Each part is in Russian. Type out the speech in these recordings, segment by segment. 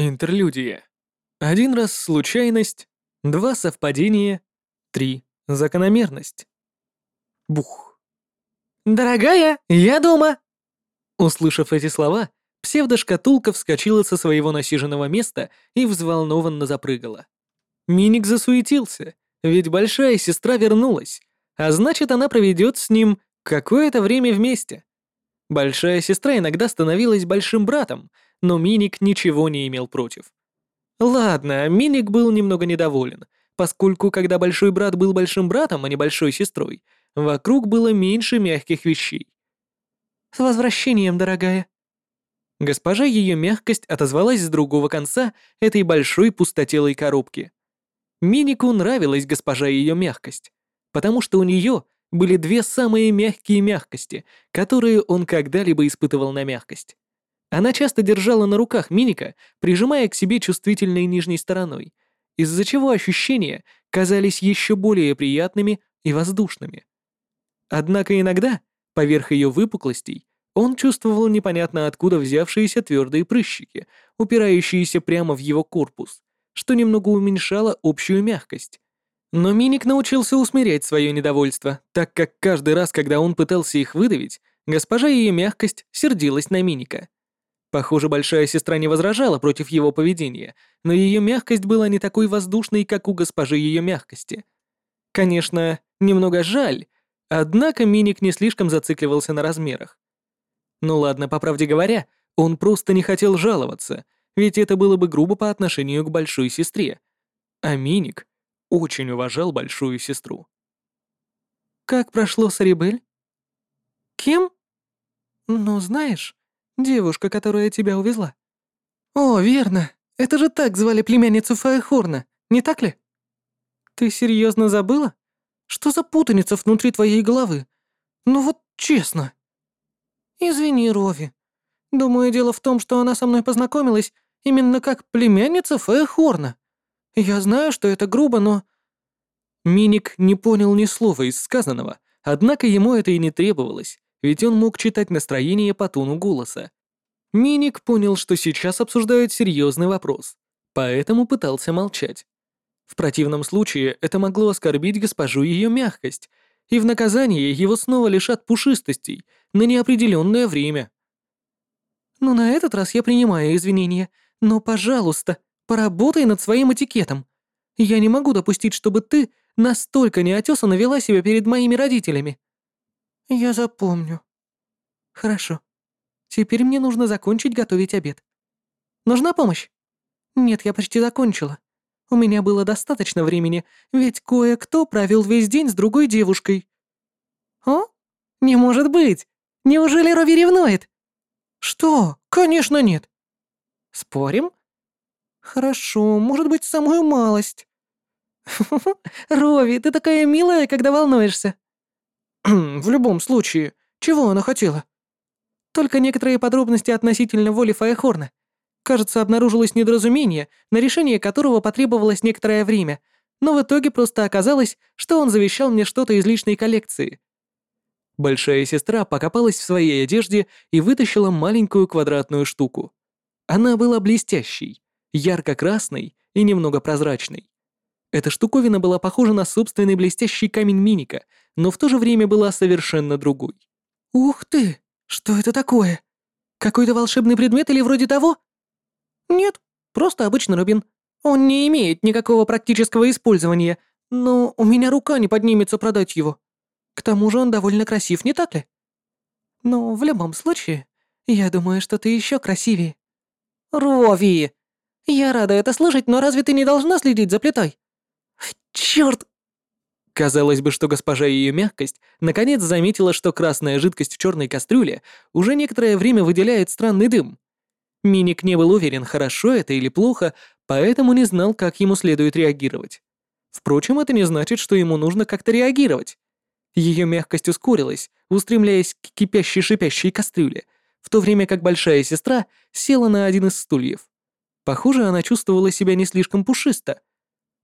Интерлюдия. Один раз случайность, два совпадения, три закономерность. Бух. «Дорогая, я дома!» Услышав эти слова, псевдошкатулка вскочила со своего насиженного места и взволнованно запрыгала. Миник засуетился, ведь большая сестра вернулась, а значит, она проведет с ним какое-то время вместе. Большая сестра иногда становилась большим братом, но Миник ничего не имел против. Ладно, Миник был немного недоволен, поскольку когда большой брат был большим братом, а не большой сестрой, вокруг было меньше мягких вещей. «С возвращением, дорогая!» Госпожа ее мягкость отозвалась с другого конца этой большой пустотелой коробки. Минику нравилась госпожа ее мягкость, потому что у нее были две самые мягкие мягкости, которые он когда-либо испытывал на мягкость. Она часто держала на руках Миника, прижимая к себе чувствительной нижней стороной, из-за чего ощущения казались еще более приятными и воздушными. Однако иногда, поверх ее выпуклостей, он чувствовал непонятно откуда взявшиеся твердые прыщики, упирающиеся прямо в его корпус, что немного уменьшало общую мягкость. Но Миник научился усмирять свое недовольство, так как каждый раз, когда он пытался их выдавить, госпожа ее мягкость сердилась на Миника. Похоже, большая сестра не возражала против его поведения, но ее мягкость была не такой воздушной, как у госпожи ее мягкости. Конечно, немного жаль, однако Миник не слишком зацикливался на размерах. Ну ладно, по правде говоря, он просто не хотел жаловаться, ведь это было бы грубо по отношению к большой сестре. А Миник очень уважал большую сестру. «Как прошло Сарибель?» «Кем?» «Ну, знаешь, девушка, которая тебя увезла». «О, верно. Это же так звали племянницу Фаехорна, не так ли?» «Ты серьезно забыла? Что за путаница внутри твоей головы? Ну вот честно». «Извини, Рови. Думаю, дело в том, что она со мной познакомилась именно как племянница Фэхорна. Я знаю, что это грубо, но...» Миник не понял ни слова из сказанного, однако ему это и не требовалось, ведь он мог читать настроение по тону голоса. Миник понял, что сейчас обсуждают серьезный вопрос, поэтому пытался молчать. В противном случае это могло оскорбить госпожу ее мягкость, и в наказание его снова лишат пушистостей на неопределенное время. «Ну, на этот раз я принимаю извинения, но, пожалуйста, поработай над своим этикетом. Я не могу допустить, чтобы ты настолько неотесанно вела себя перед моими родителями». «Я запомню». «Хорошо. Теперь мне нужно закончить готовить обед. Нужна помощь?» «Нет, я почти закончила. У меня было достаточно времени, ведь кое-кто провел весь день с другой девушкой». «О? Не может быть! Неужели Рови ревнует?» «Что? Конечно нет». «Спорим?» «Хорошо, может быть, самую малость». «Рови, ты такая милая, когда волнуешься». «В любом случае, чего она хотела?» «Только некоторые подробности относительно воли Фаехорна. Кажется, обнаружилось недоразумение, на решение которого потребовалось некоторое время, но в итоге просто оказалось, что он завещал мне что-то из личной коллекции. Большая сестра покопалась в своей одежде и вытащила маленькую квадратную штуку. Она была блестящей, ярко-красной и немного прозрачной. Эта штуковина была похожа на собственный блестящий камень Миника, но в то же время была совершенно другой. «Ух ты! Что это такое? Какой-то волшебный предмет или вроде того?» «Нет, просто обычный рубин. Он не имеет никакого практического использования, но у меня рука не поднимется продать его. К тому же он довольно красив, не так ли? Но в любом случае, я думаю, что ты еще красивее». «Рови! Я рада это слышать, но разве ты не должна следить за плитой?» «Чёрт!» Казалось бы, что госпожа ее мягкость наконец заметила, что красная жидкость в черной кастрюле уже некоторое время выделяет странный дым. Миник не был уверен, хорошо это или плохо, поэтому не знал, как ему следует реагировать. Впрочем, это не значит, что ему нужно как-то реагировать. Ее мягкость ускорилась, устремляясь к кипящей шипящей кастрюле, в то время как большая сестра села на один из стульев. Похоже, она чувствовала себя не слишком пушисто.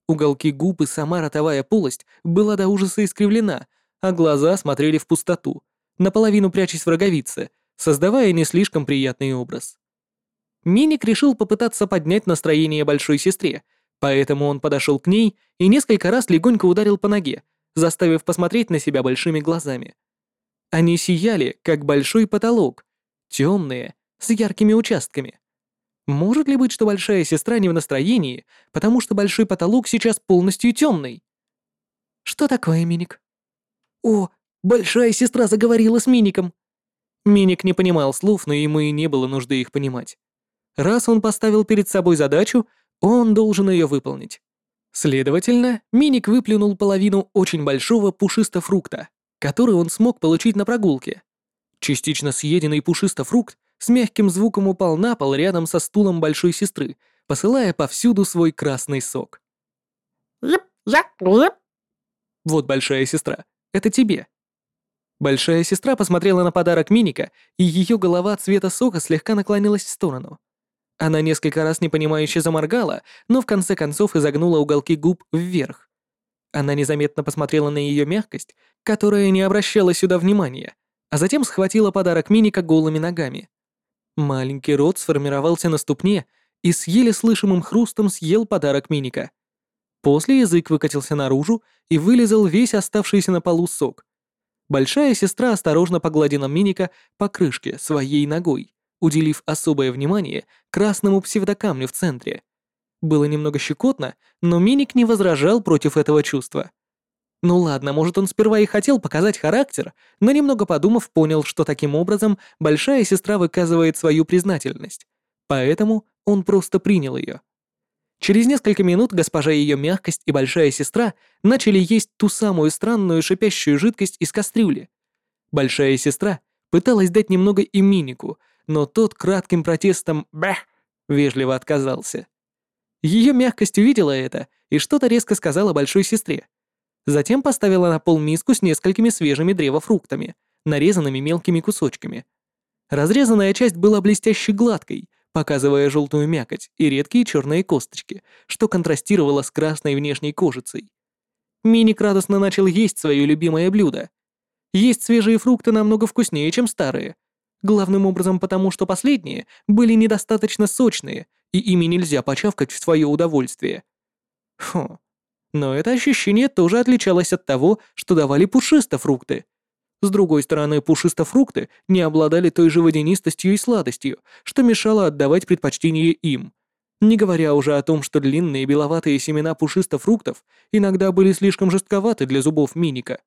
Уголки губ и сама ротовая полость была до ужаса искривлена, а глаза смотрели в пустоту, наполовину прячась в роговице, создавая не слишком приятный образ. Миник решил попытаться поднять настроение большой сестре, поэтому он подошел к ней и несколько раз легонько ударил по ноге, заставив посмотреть на себя большими глазами. Они сияли, как большой потолок, темные, с яркими участками. Может ли быть, что большая сестра не в настроении, потому что большой потолок сейчас полностью темный? Что такое, Миник? О, большая сестра заговорила с Миником. Миник не понимал слов, но ему и не было нужды их понимать. Раз он поставил перед собой задачу, он должен ее выполнить. Следовательно, Миник выплюнул половину очень большого пушистофрукта, который он смог получить на прогулке. Частично съеденный пушистофрукт с мягким звуком упал на пол рядом со стулом большой сестры, посылая повсюду свой красный сок. Вот большая сестра, это тебе. Большая сестра посмотрела на подарок Миника, и ее голова цвета сока слегка наклонилась в сторону. Она несколько раз непонимающе заморгала, но в конце концов изогнула уголки губ вверх. Она незаметно посмотрела на ее мягкость, которая не обращала сюда внимания, а затем схватила подарок Миника голыми ногами. Маленький рот сформировался на ступне и с еле слышимым хрустом съел подарок Миника. После язык выкатился наружу и вылезал весь оставшийся на полу сок. Большая сестра осторожно погладила Миника по крышке своей ногой уделив особое внимание красному псевдокамню в центре. Было немного щекотно, но Миник не возражал против этого чувства. Ну ладно, может он сперва и хотел показать характер, но немного подумав, понял, что таким образом большая сестра выказывает свою признательность. Поэтому он просто принял ее. Через несколько минут госпожа ее мягкость и большая сестра начали есть ту самую странную шипящую жидкость из кастрюли. Большая сестра пыталась дать немного и Минику, но тот кратким протестом «бэх» вежливо отказался. Ее мягкость увидела это и что-то резко сказала большой сестре. Затем поставила на пол миску с несколькими свежими древофруктами, нарезанными мелкими кусочками. Разрезанная часть была блестяще гладкой, показывая желтую мякоть и редкие черные косточки, что контрастировало с красной внешней кожицей. Миник радостно начал есть свое любимое блюдо. Есть свежие фрукты намного вкуснее, чем старые, Главным образом потому, что последние были недостаточно сочные, и ими нельзя почавкать в свое удовольствие. Фу. Но это ощущение тоже отличалось от того, что давали пушистофрукты. С другой стороны, пушистофрукты не обладали той же водянистостью и сладостью, что мешало отдавать предпочтение им. Не говоря уже о том, что длинные беловатые семена пушистофруктов иногда были слишком жестковаты для зубов Миника.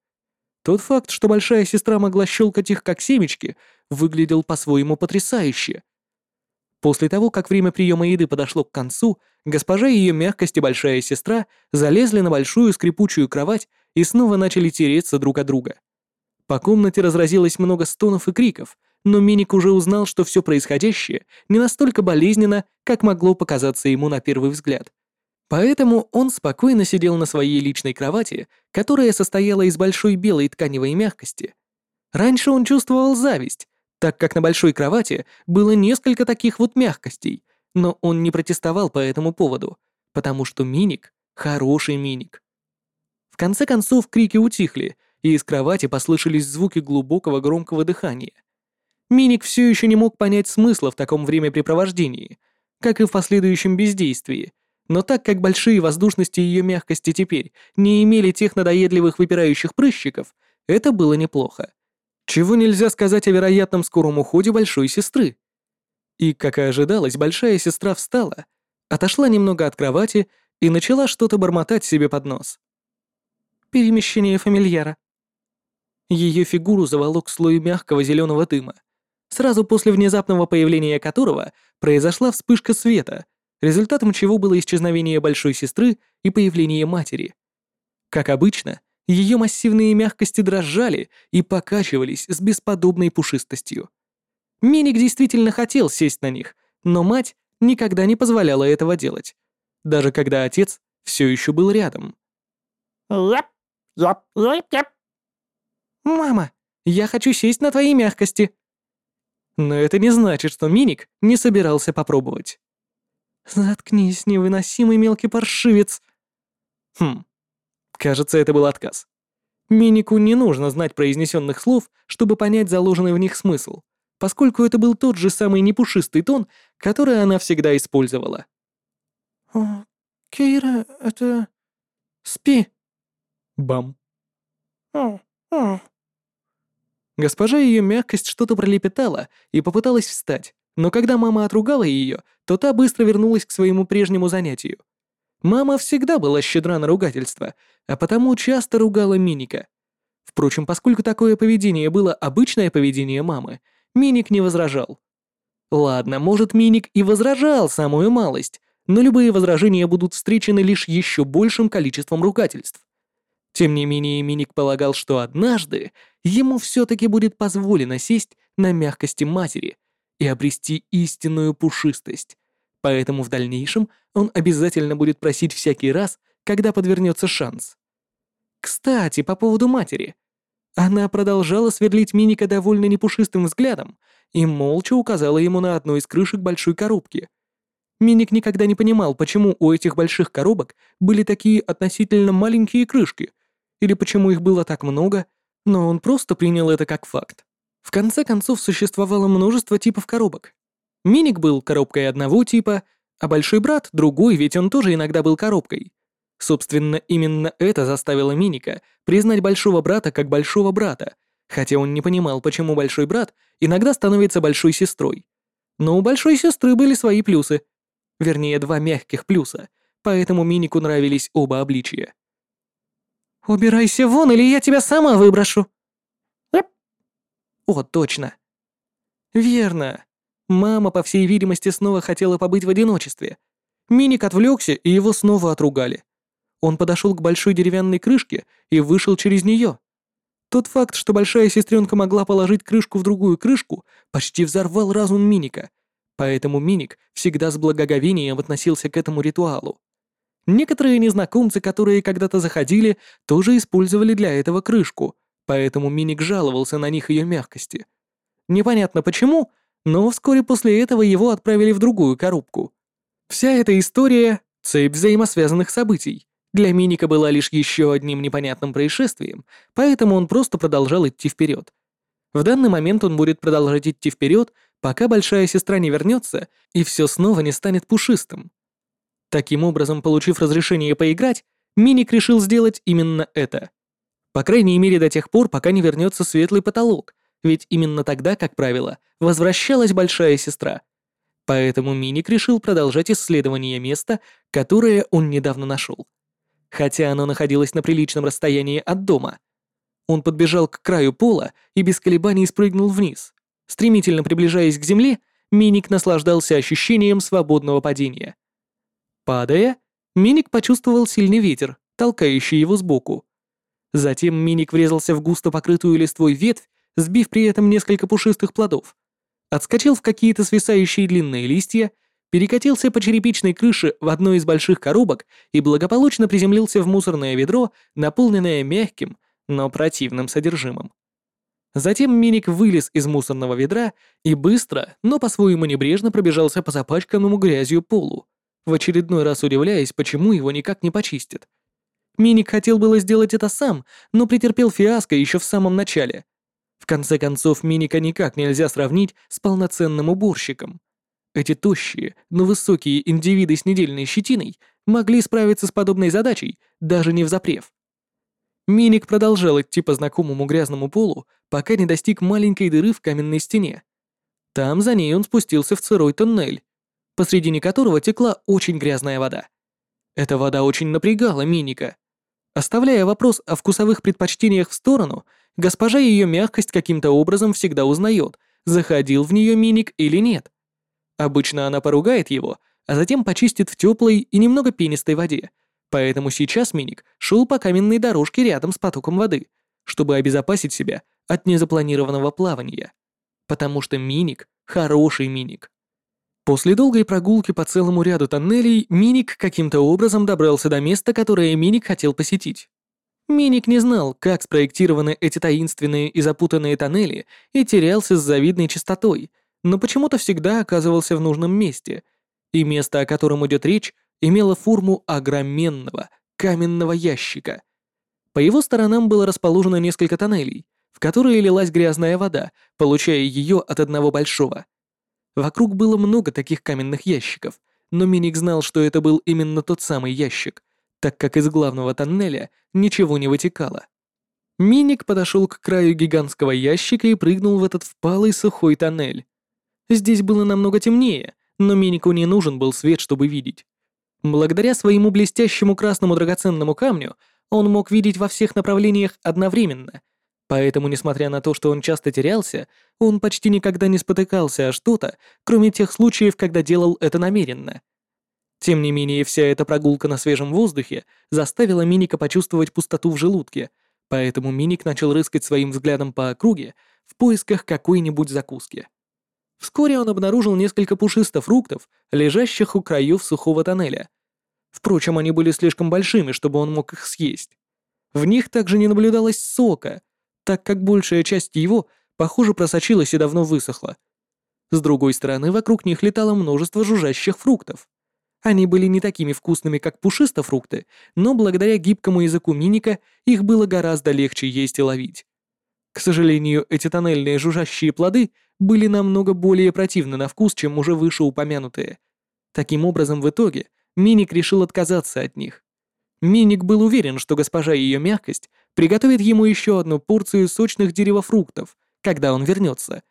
Тот факт, что большая сестра могла щелкать их как семечки, выглядел по-своему потрясающе. После того, как время приема еды подошло к концу, госпожа и ее мягкость и большая сестра залезли на большую скрипучую кровать и снова начали тереться друг от друга. По комнате разразилось много стонов и криков, но Миник уже узнал, что все происходящее не настолько болезненно, как могло показаться ему на первый взгляд. Поэтому он спокойно сидел на своей личной кровати, которая состояла из большой белой тканевой мягкости. Раньше он чувствовал зависть, так как на большой кровати было несколько таких вот мягкостей, но он не протестовал по этому поводу, потому что Миник — хороший Миник. В конце концов крики утихли, и из кровати послышались звуки глубокого громкого дыхания. Миник все еще не мог понять смысла в таком времяпрепровождении, как и в последующем бездействии, но так как большие воздушности ее мягкости теперь не имели тех надоедливых выпирающих прыщиков, это было неплохо. Чего нельзя сказать о вероятном скором уходе большой сестры. И, как и ожидалось, большая сестра встала, отошла немного от кровати и начала что-то бормотать себе под нос. Перемещение фамильяра. Ее фигуру заволок слой мягкого зеленого дыма, сразу после внезапного появления которого произошла вспышка света — результатом чего было исчезновение большой сестры и появление матери. Как обычно, ее массивные мягкости дрожали и покачивались с бесподобной пушистостью. Миник действительно хотел сесть на них, но мать никогда не позволяла этого делать, даже когда отец все еще был рядом. «Мама, я хочу сесть на твоей мягкости!» Но это не значит, что Миник не собирался попробовать. «Заткнись, невыносимый мелкий паршивец!» Хм, кажется, это был отказ. Минику не нужно знать произнесенных слов, чтобы понять заложенный в них смысл, поскольку это был тот же самый непушистый тон, который она всегда использовала. «О, Кейра, это... Спи». Бам. «О, о». Госпожа ее мягкость что-то пролепетала и попыталась встать, но когда мама отругала ее, то та быстро вернулась к своему прежнему занятию. Мама всегда была щедра на ругательство, а потому часто ругала Миника. Впрочем, поскольку такое поведение было обычное поведение мамы, Миник не возражал. Ладно, может, Миник и возражал самую малость, но любые возражения будут встречены лишь еще большим количеством ругательств. Тем не менее, Миник полагал, что однажды ему все-таки будет позволено сесть на мягкости матери и обрести истинную пушистость, поэтому в дальнейшем он обязательно будет просить всякий раз, когда подвернется шанс. Кстати, по поводу матери. Она продолжала сверлить Миника довольно непушистым взглядом и молча указала ему на одну из крышек большой коробки. Миник никогда не понимал, почему у этих больших коробок были такие относительно маленькие крышки, или почему их было так много, но он просто принял это как факт. В конце концов, существовало множество типов коробок. Миник был коробкой одного типа, а большой брат — другой, ведь он тоже иногда был коробкой. Собственно, именно это заставило Миника признать большого брата как большого брата, хотя он не понимал, почему большой брат иногда становится большой сестрой. Но у большой сестры были свои плюсы. Вернее, два мягких плюса, поэтому Минику нравились оба обличия. «Убирайся вон, или я тебя сама выброшу!» О, точно. Верно. Мама, по всей видимости, снова хотела побыть в одиночестве. Миник отвлекся, и его снова отругали. Он подошел к большой деревянной крышке и вышел через нее. Тот факт, что большая сестренка могла положить крышку в другую крышку, почти взорвал разум Миника, поэтому Миник всегда с благоговением относился к этому ритуалу. Некоторые незнакомцы, которые когда-то заходили, тоже использовали для этого крышку, поэтому Миник жаловался на них ее мягкости. Непонятно почему, но вскоре после этого его отправили в другую коробку. Вся эта история — цепь взаимосвязанных событий. Для Миника была лишь еще одним непонятным происшествием, поэтому он просто продолжал идти вперед. В данный момент он будет продолжать идти вперед, пока большая сестра не вернется и все снова не станет пушистым. Таким образом, получив разрешение поиграть, Миник решил сделать именно это. По крайней мере до тех пор, пока не вернется светлый потолок, ведь именно тогда, как правило, возвращалась большая сестра. Поэтому Миник решил продолжать исследование места, которое он недавно нашел. Хотя оно находилось на приличном расстоянии от дома. Он подбежал к краю пола и без колебаний спрыгнул вниз. Стремительно приближаясь к земле, Миник наслаждался ощущением свободного падения. Падая, Миник почувствовал сильный ветер, толкающий его сбоку. Затем Миник врезался в густо покрытую листвой ветвь, сбив при этом несколько пушистых плодов. Отскочил в какие-то свисающие длинные листья, перекатился по черепичной крыше в одной из больших коробок и благополучно приземлился в мусорное ведро, наполненное мягким, но противным содержимым. Затем Миник вылез из мусорного ведра и быстро, но по-своему небрежно пробежался по запачканному грязью полу в очередной раз удивляясь, почему его никак не почистят. Миник хотел было сделать это сам, но претерпел фиаско еще в самом начале. В конце концов, Миника никак нельзя сравнить с полноценным уборщиком. Эти тощие, но высокие индивиды с недельной щетиной могли справиться с подобной задачей, даже не взапрев. Миник продолжал идти по знакомому грязному полу, пока не достиг маленькой дыры в каменной стене. Там за ней он спустился в сырой тоннель, посредине которого текла очень грязная вода. Эта вода очень напрягала Миника. Оставляя вопрос о вкусовых предпочтениях в сторону, госпожа ее мягкость каким-то образом всегда узнает, заходил в нее Миник или нет. Обычно она поругает его, а затем почистит в теплой и немного пенистой воде. Поэтому сейчас Миник шел по каменной дорожке рядом с потоком воды, чтобы обезопасить себя от незапланированного плавания. Потому что Миник — хороший Миник. После долгой прогулки по целому ряду тоннелей Миник каким-то образом добрался до места, которое Миник хотел посетить. Миник не знал, как спроектированы эти таинственные и запутанные тоннели и терялся с завидной частотой, но почему-то всегда оказывался в нужном месте, и место, о котором идет речь, имело форму огроменного каменного ящика. По его сторонам было расположено несколько тоннелей, в которые лилась грязная вода, получая ее от одного большого. Вокруг было много таких каменных ящиков, но Миник знал, что это был именно тот самый ящик, так как из главного тоннеля ничего не вытекало. Миник подошел к краю гигантского ящика и прыгнул в этот впалый сухой тоннель. Здесь было намного темнее, но Минику не нужен был свет, чтобы видеть. Благодаря своему блестящему красному драгоценному камню он мог видеть во всех направлениях одновременно, поэтому, несмотря на то, что он часто терялся, он почти никогда не спотыкался о что-то, кроме тех случаев, когда делал это намеренно. Тем не менее, вся эта прогулка на свежем воздухе заставила Миника почувствовать пустоту в желудке, поэтому Миник начал рыскать своим взглядом по округе в поисках какой-нибудь закуски. Вскоре он обнаружил несколько пушистых фруктов, лежащих у краев сухого тоннеля. Впрочем, они были слишком большими, чтобы он мог их съесть. В них также не наблюдалось сока, так как большая часть его, похоже, просочилась и давно высохла. С другой стороны, вокруг них летало множество жужжащих фруктов. Они были не такими вкусными, как пушистофрукты, но благодаря гибкому языку миника их было гораздо легче есть и ловить. К сожалению, эти тоннельные жужжащие плоды были намного более противны на вкус, чем уже вышеупомянутые. Таким образом, в итоге, Миник решил отказаться от них. Миник был уверен, что госпожа и ее мягкость приготовит ему еще одну порцию сочных деревофруктов, когда он вернется.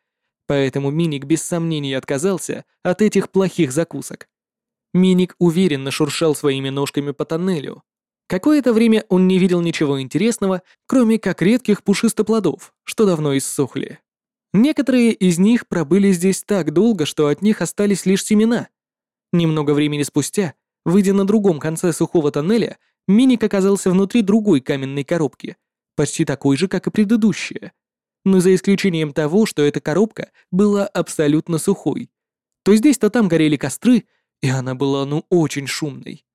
Поэтому Миник без сомнений отказался от этих плохих закусок. Миник уверенно шуршал своими ножками по тоннелю. Какое-то время он не видел ничего интересного, кроме как редких пушистоплодов, что давно иссохли. Некоторые из них пробыли здесь так долго, что от них остались лишь семена. Немного времени спустя, выйдя на другом конце сухого тоннеля, Миник оказался внутри другой каменной коробки, почти такой же, как и предыдущая. Но за исключением того, что эта коробка была абсолютно сухой. То здесь, то там горели костры, и она была ну очень шумной.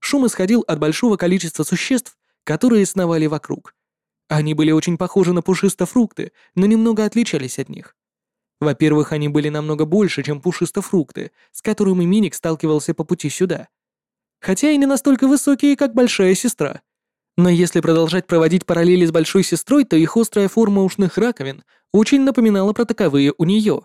Шум исходил от большого количества существ, которые сновали вокруг. Они были очень похожи на пушистофрукты, но немного отличались от них. Во-первых, они были намного больше, чем пушистофрукты, с которыми Миник сталкивался по пути сюда. Хотя и не настолько высокие, как большая сестра. Но если продолжать проводить параллели с большой сестрой, то их острая форма ушных раковин очень напоминала про таковые у нее.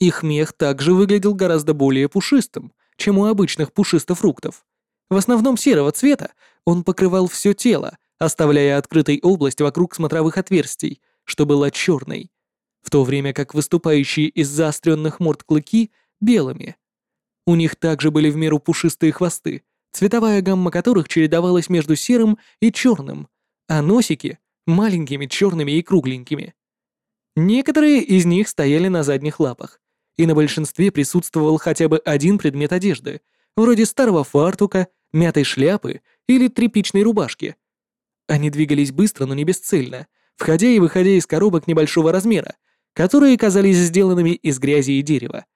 Их мех также выглядел гораздо более пушистым, чем у обычных пушистофруктов. В основном серого цвета он покрывал все тело, оставляя открытой область вокруг смотровых отверстий, что была черной, в то время как выступающие из заостренных морд клыки — белыми. У них также были в меру пушистые хвосты, цветовая гамма которых чередовалась между серым и черным, а носики — маленькими черными и кругленькими. Некоторые из них стояли на задних лапах, и на большинстве присутствовал хотя бы один предмет одежды, вроде старого фартука, мятой шляпы или тряпичной рубашки. Они двигались быстро, но не бесцельно, входя и выходя из коробок небольшого размера, которые казались сделанными из грязи и дерева.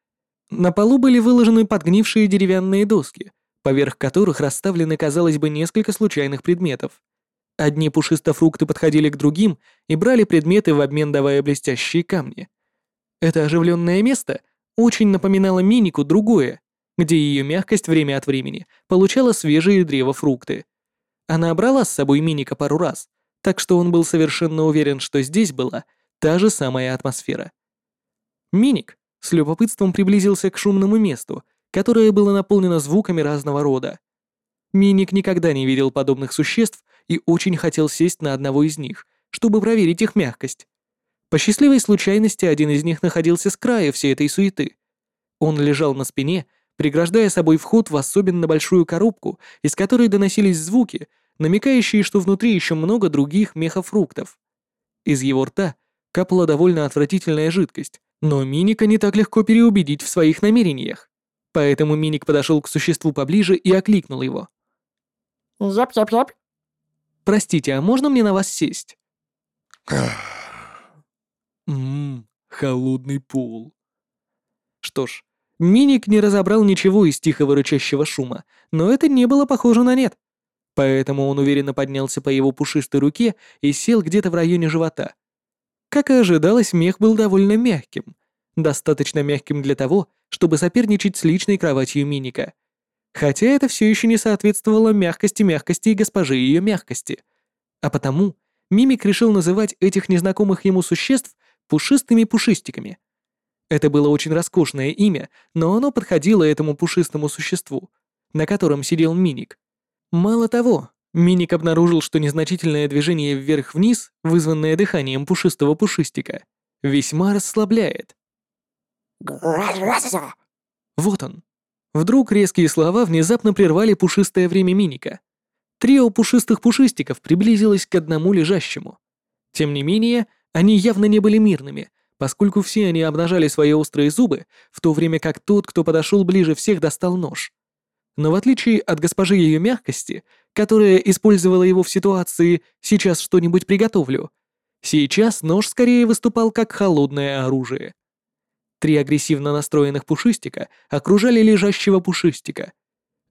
На полу были выложены подгнившие деревянные доски, поверх которых расставлены, казалось бы, несколько случайных предметов. Одни пушистофрукты подходили к другим и брали предметы в обмен, давая блестящие камни. Это оживленное место очень напоминала Минику другое, где ее мягкость время от времени получала свежие древофрукты. Она брала с собой Миника пару раз, так что он был совершенно уверен, что здесь была та же самая атмосфера. Миник с любопытством приблизился к шумному месту, которое было наполнено звуками разного рода. Миник никогда не видел подобных существ и очень хотел сесть на одного из них, чтобы проверить их мягкость. По счастливой случайности один из них находился с края всей этой суеты. Он лежал на спине, преграждая собой вход в особенно большую коробку, из которой доносились звуки, намекающие, что внутри еще много других мехофруктов. Из его рта капала довольно отвратительная жидкость, но Миника не так легко переубедить в своих намерениях. Поэтому Миник подошел к существу поближе и окликнул его. «Яп-яп-яп». «Простите, а можно мне на вас сесть?» Ммм, холодный пол. Что ж, Миник не разобрал ничего из тихого рычащего шума, но это не было похоже на нет. Поэтому он уверенно поднялся по его пушистой руке и сел где-то в районе живота. Как и ожидалось, мех был довольно мягким. Достаточно мягким для того, чтобы соперничать с личной кроватью Миника. Хотя это все еще не соответствовало мягкости мягкости и госпожи ее мягкости. А потому Мимик решил называть этих незнакомых ему существ пушистыми пушистиками. Это было очень роскошное имя, но оно подходило этому пушистому существу, на котором сидел Миник. Мало того, Миник обнаружил, что незначительное движение вверх-вниз, вызванное дыханием пушистого пушистика, весьма расслабляет. Вот он. Вдруг резкие слова внезапно прервали пушистое время Миника. Трио пушистых пушистиков приблизилось к одному лежащему. Тем не менее, они явно не были мирными, поскольку все они обнажали свои острые зубы, в то время как тот, кто подошел ближе всех, достал нож. Но в отличие от госпожи ее мягкости, которая использовала его в ситуации «сейчас что-нибудь приготовлю», сейчас нож скорее выступал как холодное оружие. Три агрессивно настроенных пушистика окружали лежащего пушистика.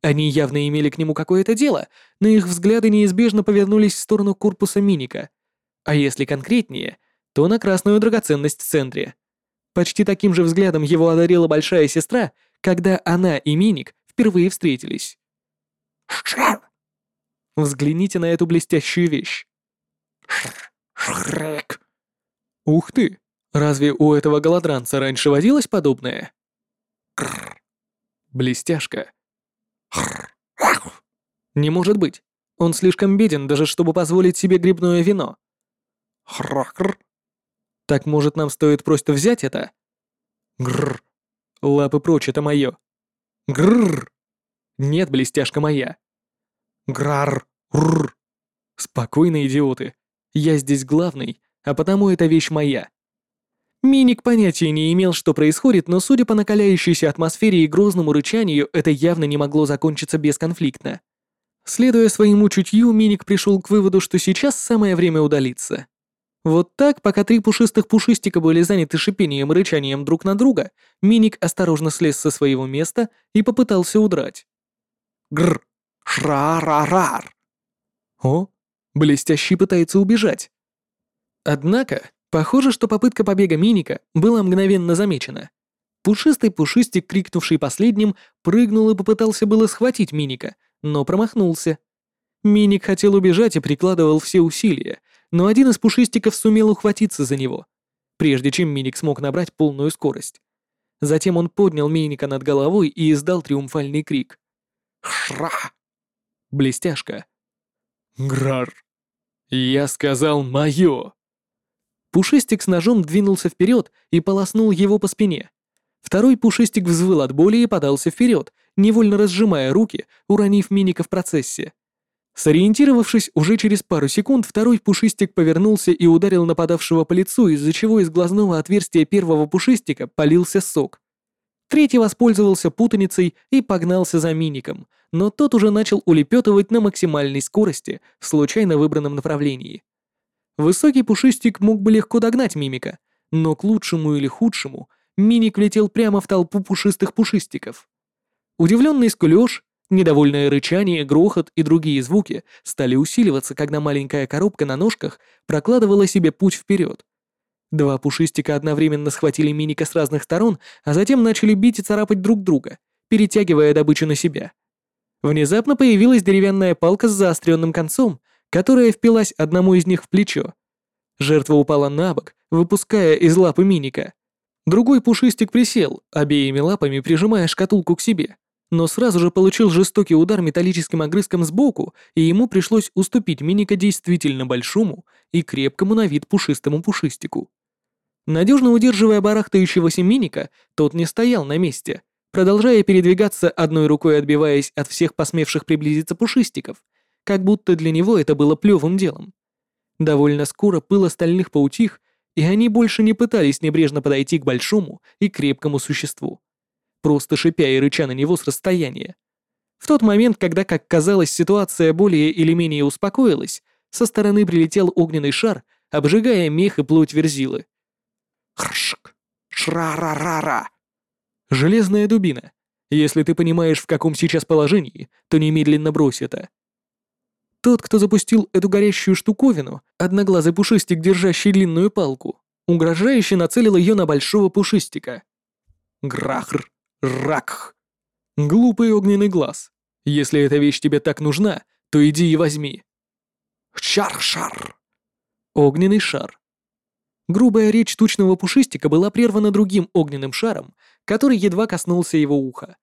Они явно имели к нему какое-то дело, но их взгляды неизбежно повернулись в сторону корпуса Миника. А если конкретнее, то на красную драгоценность в центре. Почти таким же взглядом его одарила большая сестра, когда она и Миник впервые встретились. Взгляните на эту блестящую вещь. Шрек. Ух ты! Разве у этого голодранца раньше водилось подобное? Блестяшка. Не может быть. Он слишком беден, даже чтобы позволить себе грибное вино. Так может нам стоит просто взять это? Гррр. Лапы прочь, это мое. Гррр. Нет, блестяшка моя. Грар. Рр. Спокойно, идиоты. Я здесь главный, а потому эта вещь моя. Миник понятия не имел, что происходит, но судя по накаляющейся атмосфере и грозному рычанию, это явно не могло закончиться бесконфликтно. Следуя своему чутью, Миник пришел к выводу, что сейчас самое время удалиться. Вот так, пока три пушистых пушистика были заняты шипением и рычанием друг на друга, Миник осторожно слез со своего места и попытался удрать. Гр, шра-ра-рар. О, блестящий пытается убежать. Однако, похоже, что попытка побега Миника была мгновенно замечена. Пушистый пушистик, крикнувший последним, прыгнул и попытался было схватить Миника, но промахнулся. Миник хотел убежать и прикладывал все усилия, но один из пушистиков сумел ухватиться за него, прежде чем Миник смог набрать полную скорость. Затем он поднял Миника над головой и издал триумфальный крик. «Хра!» Блестяшка. «Грар!» «Я сказал моё!» Пушистик с ножом двинулся вперед и полоснул его по спине. Второй пушистик взвыл от боли и подался вперед, невольно разжимая руки, уронив Миника в процессе. Сориентировавшись уже через пару секунд, второй пушистик повернулся и ударил нападавшего по лицу, из-за чего из глазного отверстия первого пушистика полился сок. Третий воспользовался путаницей и погнался за миником, но тот уже начал улепетывать на максимальной скорости в случайно выбранном направлении. Высокий пушистик мог бы легко догнать мимика, но к лучшему или худшему миник летел прямо в толпу пушистых пушистиков. Удивленный скулёж Недовольное рычание, грохот и другие звуки стали усиливаться, когда маленькая коробка на ножках прокладывала себе путь вперед. Два пушистика одновременно схватили миника с разных сторон, а затем начали бить и царапать друг друга, перетягивая добычу на себя. Внезапно появилась деревянная палка с заостренным концом, которая впилась одному из них в плечо. Жертва упала на бок, выпуская из лапы миника. Другой пушистик присел, обеими лапами прижимая шкатулку к себе но сразу же получил жестокий удар металлическим огрызком сбоку, и ему пришлось уступить Миника действительно большому и крепкому на вид пушистому пушистику. Надежно удерживая барахтающегося Миника, тот не стоял на месте, продолжая передвигаться одной рукой отбиваясь от всех посмевших приблизиться пушистиков, как будто для него это было плевым делом. Довольно скоро пыл остальных поутих, и они больше не пытались небрежно подойти к большому и крепкому существу просто шипя и рыча на него с расстояния. В тот момент, когда, как казалось, ситуация более или менее успокоилась, со стороны прилетел огненный шар, обжигая мех и плоть верзилы. Хршк! Шра-ра-ра-ра! Железная дубина. Если ты понимаешь, в каком сейчас положении, то немедленно брось это. Тот, кто запустил эту горящую штуковину, одноглазый пушистик, держащий длинную палку, угрожающе нацелил ее на большого пушистика. Грахр! Ракх. Глупый огненный глаз. Если эта вещь тебе так нужна, то иди и возьми. Шар-шар. Огненный шар. Грубая речь тучного пушистика была прервана другим огненным шаром, который едва коснулся его уха.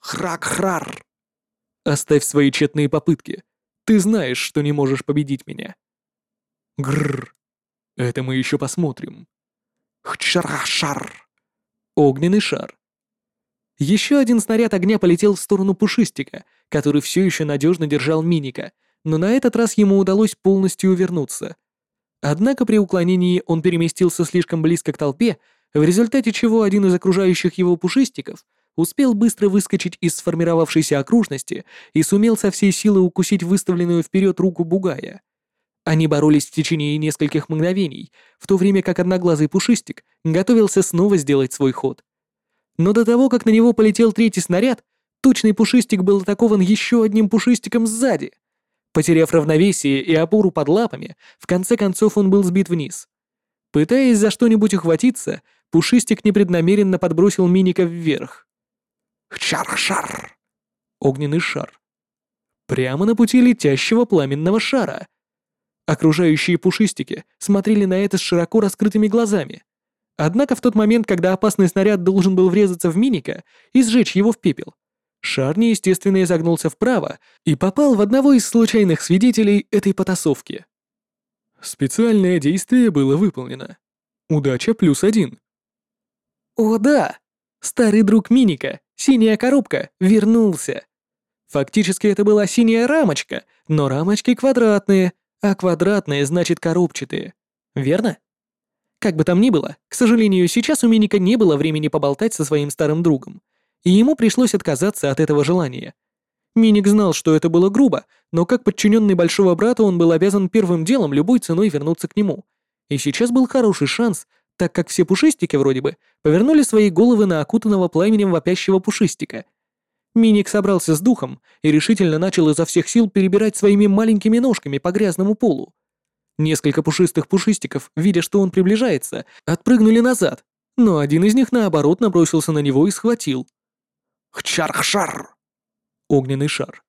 «Храк-храр!» «Оставь свои тщетные попытки. Ты знаешь, что не можешь победить меня». «Грррр! Это мы еще посмотрим». «Хчарашар!» Огненный шар. Еще один снаряд огня полетел в сторону пушистика, который все еще надежно держал миника, но на этот раз ему удалось полностью увернуться — Однако при уклонении он переместился слишком близко к толпе, в результате чего один из окружающих его пушистиков успел быстро выскочить из сформировавшейся окружности и сумел со всей силы укусить выставленную вперед руку бугая. Они боролись в течение нескольких мгновений, в то время как одноглазый пушистик готовился снова сделать свой ход. Но до того, как на него полетел третий снаряд, точный пушистик был атакован еще одним пушистиком сзади — Потеряв равновесие и опору под лапами, в конце концов он был сбит вниз. Пытаясь за что-нибудь ухватиться, Пушистик непреднамеренно подбросил Миника вверх. Хчар-шар! Огненный шар. Прямо на пути летящего пламенного шара. Окружающие пушистики смотрели на это с широко раскрытыми глазами. Однако в тот момент, когда опасный снаряд должен был врезаться в Миника и сжечь его в пепел, Шар неестественно изогнулся вправо и попал в одного из случайных свидетелей этой потасовки. Специальное действие было выполнено. Удача плюс один. О да! Старый друг Миника, синяя коробка, вернулся. Фактически это была синяя рамочка, но рамочки квадратные, а квадратные значит коробчатые. Верно? Как бы там ни было, к сожалению, сейчас у Миника не было времени поболтать со своим старым другом, и ему пришлось отказаться от этого желания. Миник знал, что это было грубо, но как подчиненный большого брата он был обязан первым делом любой ценой вернуться к нему. И сейчас был хороший шанс, так как все пушистики вроде бы повернули свои головы на окутанного пламенем вопящего пушистика. Миник собрался с духом и решительно начал изо всех сил перебирать своими маленькими ножками по грязному полу. Несколько пушистых пушистиков, видя, что он приближается, отпрыгнули назад, но один из них наоборот набросился на него и схватил. Хчар-хшар! Огненный шар.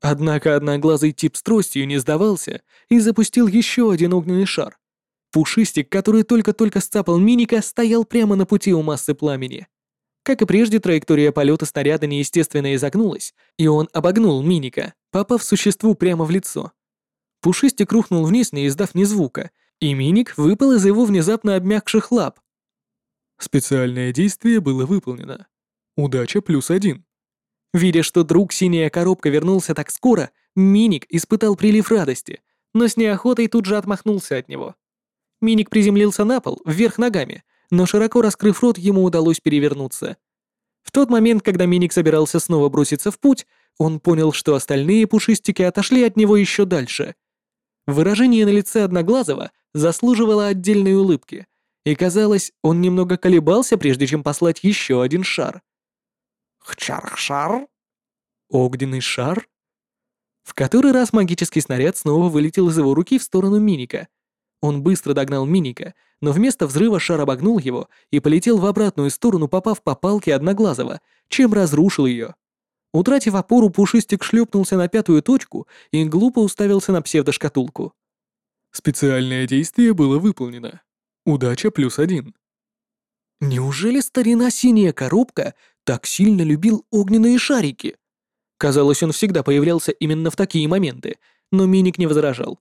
Однако одноглазый тип с тростью не сдавался и запустил еще один огненный шар. Пушистик, который только-только сцапал миника, стоял прямо на пути у массы пламени. Как и прежде, траектория полета снаряда неестественно изогнулась, и он обогнул миника, попав существу прямо в лицо. Пушистик рухнул вниз, не издав ни звука, и миник выпал из его внезапно обмякших лап. Специальное действие было выполнено. Удача плюс один. Видя, что друг синяя коробка вернулся так скоро, Миник испытал прилив радости, но с неохотой тут же отмахнулся от него. Миник приземлился на пол, вверх ногами, но широко раскрыв рот, ему удалось перевернуться. В тот момент, когда Миник собирался снова броситься в путь, он понял, что остальные пушистики отошли от него еще дальше. Выражение на лице Одноглазого заслуживало отдельной улыбки, и казалось, он немного колебался, прежде чем послать еще один шар — Хчархшар? Огненный шар? В который раз магический снаряд снова вылетел из его руки в сторону Миника. Он быстро догнал Миника, но вместо взрыва шар обогнул его и полетел в обратную сторону, попав по палке Одноглазого, чем разрушил ее. Утратив опору, Пушистик шлепнулся на пятую точку и глупо уставился на псевдошкатулку. Специальное действие было выполнено. Удача плюс один. Неужели старина синяя коробка так сильно любил огненные шарики? Казалось, он всегда появлялся именно в такие моменты, но Миник не возражал.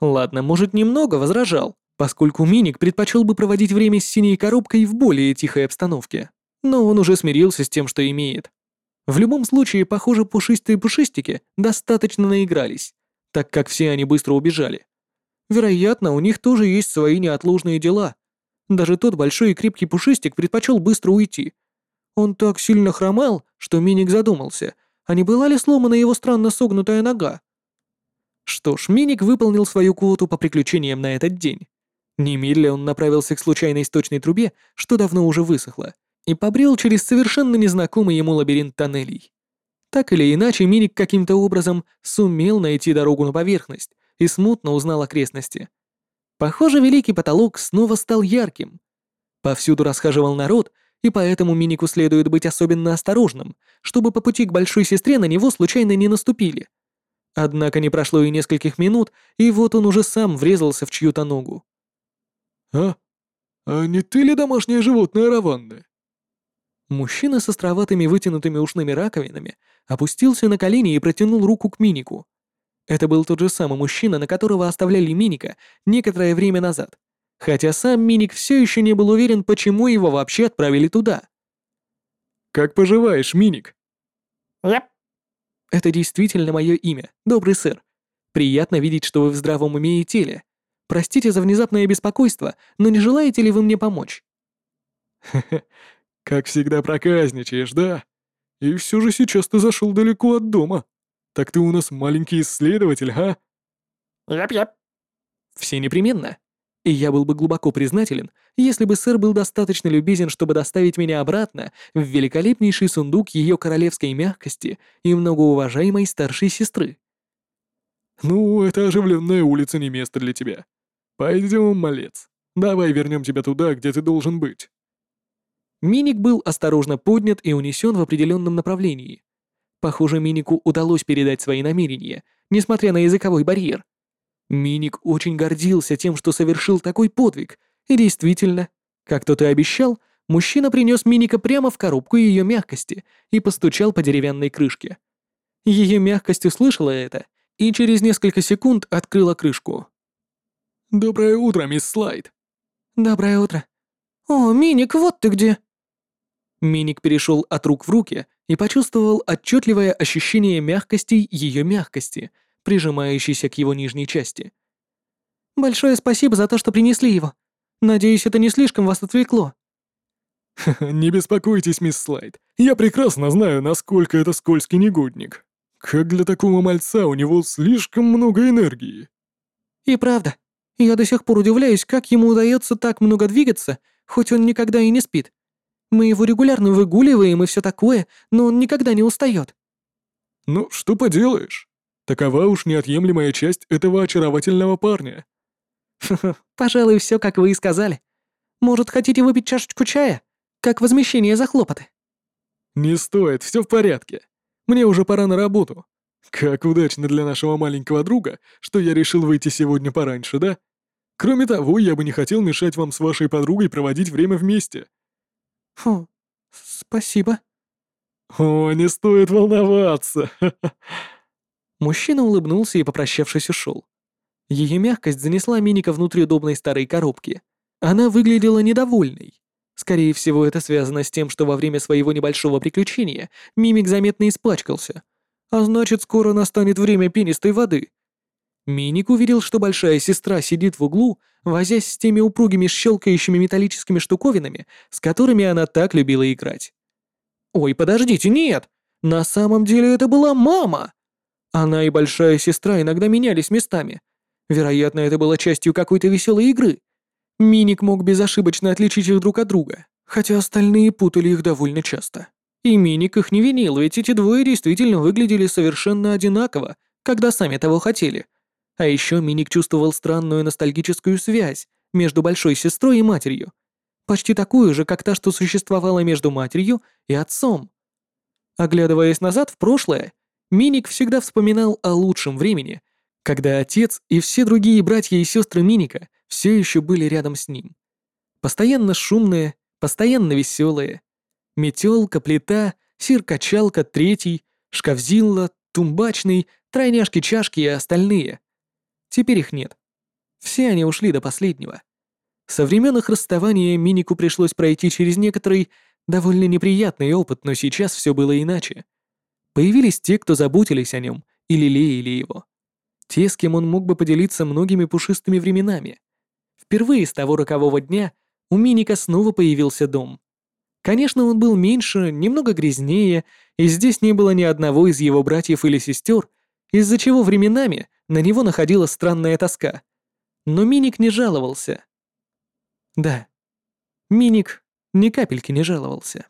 Ладно, может, немного возражал, поскольку Миник предпочел бы проводить время с синей коробкой в более тихой обстановке. Но он уже смирился с тем, что имеет. В любом случае, похоже, пушистые пушистики достаточно наигрались, так как все они быстро убежали. Вероятно, у них тоже есть свои неотложные дела. Даже тот большой и крепкий пушистик предпочел быстро уйти, он так сильно хромал, что Миник задумался, а не была ли сломана его странно согнутая нога. Что ж, Миник выполнил свою квоту по приключениям на этот день. Немедля он направился к случайной источной трубе, что давно уже высохло, и побрел через совершенно незнакомый ему лабиринт тоннелей. Так или иначе, Миник каким-то образом сумел найти дорогу на поверхность и смутно узнал окрестности. Похоже, великий потолок снова стал ярким. Повсюду расхаживал народ, и поэтому Минику следует быть особенно осторожным, чтобы по пути к большой сестре на него случайно не наступили. Однако не прошло и нескольких минут, и вот он уже сам врезался в чью-то ногу. «А? А не ты ли домашнее животное Раванны?» Мужчина с островатыми вытянутыми ушными раковинами опустился на колени и протянул руку к Минику. Это был тот же самый мужчина, на которого оставляли Миника некоторое время назад, хотя сам Миник все еще не был уверен, почему его вообще отправили туда. «Как поживаешь, Миник?» «Yep». «Это действительно мое имя, добрый сэр. Приятно видеть, что вы в здравом уме и теле. Простите за внезапное беспокойство, но не желаете ли вы мне помочь?» «Хе-хе, как всегда проказничаешь, да? И все же сейчас ты зашел далеко от дома. Так ты у нас маленький исследователь, а? Яп-яп. Все непременно. И я был бы глубоко признателен, если бы сэр был достаточно любезен, чтобы доставить меня обратно в великолепнейший сундук ее королевской мягкости и многоуважаемой старшей сестры. Ну, это оживленная улица не место для тебя. Пойдем, малец. Давай вернем тебя туда, где ты должен быть. Миник был осторожно поднят и унесен в определенном направлении. Похоже, Минику удалось передать свои намерения, несмотря на языковой барьер. Миник очень гордился тем, что совершил такой подвиг, и действительно, как тот и обещал, мужчина принес Миника прямо в коробку ее мягкости и постучал по деревянной крышке. Ее мягкость услышала это и через несколько секунд открыла крышку. «Доброе утро, мисс Слайд!» «Доброе утро!» «О, Миник, вот ты где!» Миник перешел от рук в руки и почувствовал отчетливое ощущение мягкости ее мягкости, прижимающейся к его нижней части. «Большое спасибо за то, что принесли его. Надеюсь, это не слишком вас отвлекло». «Не беспокойтесь, мисс Слайд. Я прекрасно знаю, насколько это скользкий негодник. Как для такого мальца у него слишком много энергии». «И правда. Я до сих пор удивляюсь, как ему удается так много двигаться, хоть он никогда и не спит. Мы его регулярно выгуливаем и все такое, но он никогда не устает. Ну, что поделаешь. Такова уж неотъемлемая часть этого очаровательного парня. Пожалуй, все, как вы и сказали. Может, хотите выпить чашечку чая? Как возмещение за хлопоты? Не стоит, все в порядке. Мне уже пора на работу. Как удачно для нашего маленького друга, что я решил выйти сегодня пораньше, да? Кроме того, я бы не хотел мешать вам с вашей подругой проводить время вместе. Фу, спасибо. О, не стоит волноваться. Мужчина улыбнулся и, попрощавшись, ушел. Ее мягкость занесла Миника внутрь удобной старой коробки. Она выглядела недовольной. Скорее всего, это связано с тем, что во время своего небольшого приключения Мимик заметно испачкался. А значит, скоро настанет время пенистой воды. Миник увидел, что большая сестра сидит в углу, возясь с теми упругими щелкающими металлическими штуковинами, с которыми она так любила играть. «Ой, подождите, нет! На самом деле это была мама!» Она и большая сестра иногда менялись местами. Вероятно, это было частью какой-то веселой игры. Миник мог безошибочно отличить их друг от друга, хотя остальные путали их довольно часто. И Миник их не винил, ведь эти двое действительно выглядели совершенно одинаково, когда сами того хотели — а еще Миник чувствовал странную ностальгическую связь между большой сестрой и матерью, почти такую же, как та, что существовала между матерью и отцом. Оглядываясь назад в прошлое, Миник всегда вспоминал о лучшем времени, когда отец и все другие братья и сестры Миника все еще были рядом с ним. Постоянно шумные, постоянно веселые. Метелка, плита, сир-качалка, третий, шкафзилла, тумбачный, тройняшки-чашки и остальные. Теперь их нет. Все они ушли до последнего. Со времен их расставания Минику пришлось пройти через некоторый довольно неприятный опыт, но сейчас все было иначе. Появились те, кто заботились о нем и лелеяли его. Те, с кем он мог бы поделиться многими пушистыми временами. Впервые с того рокового дня у Миника снова появился дом. Конечно, он был меньше, немного грязнее, и здесь не было ни одного из его братьев или сестер, из-за чего временами на него находила странная тоска. Но Миник не жаловался. Да, Миник ни капельки не жаловался.